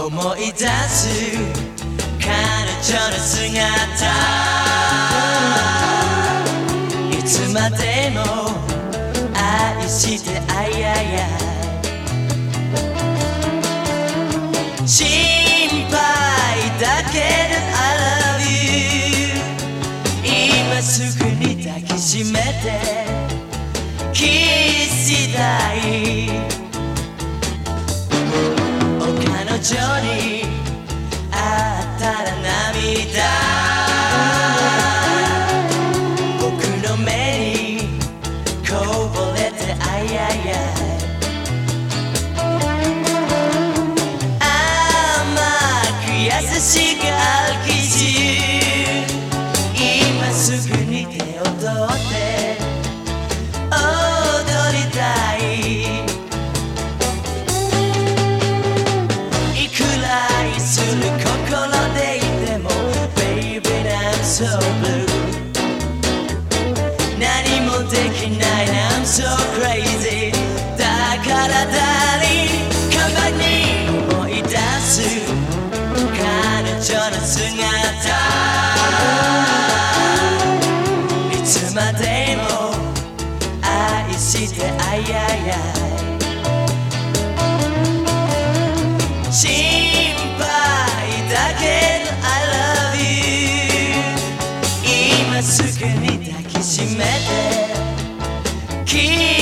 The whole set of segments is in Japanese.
思い出す彼女の姿。いつまでも愛してあいあいあい心配だけで I love you 今すぐに抱きしめて。キスしたい。彼女に会ったら涙僕の目にこぼれてあいあいあい甘く優しく歩きし今すぐに手を取って so blue 何もできない。I'm so crazy だから誰かばに思い出す。彼女の姿。いつまでも愛してあいあキ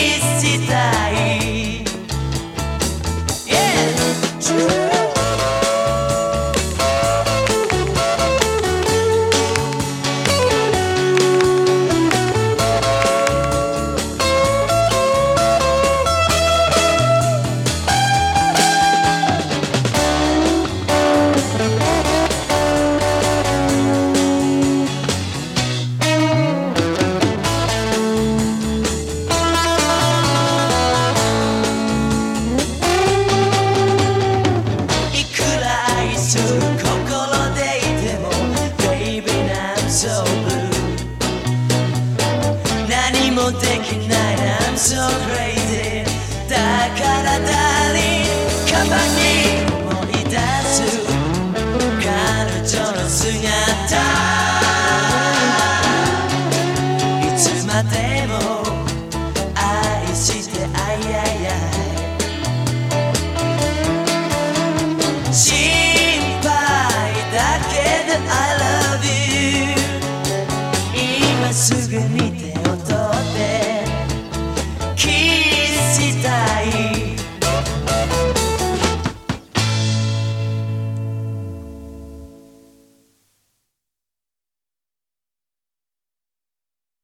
できない。I'm so crazy だから誰カバンに思い出す。彼女の姿。いつまでも愛してあいやいや心配だけど I love you 今すぐに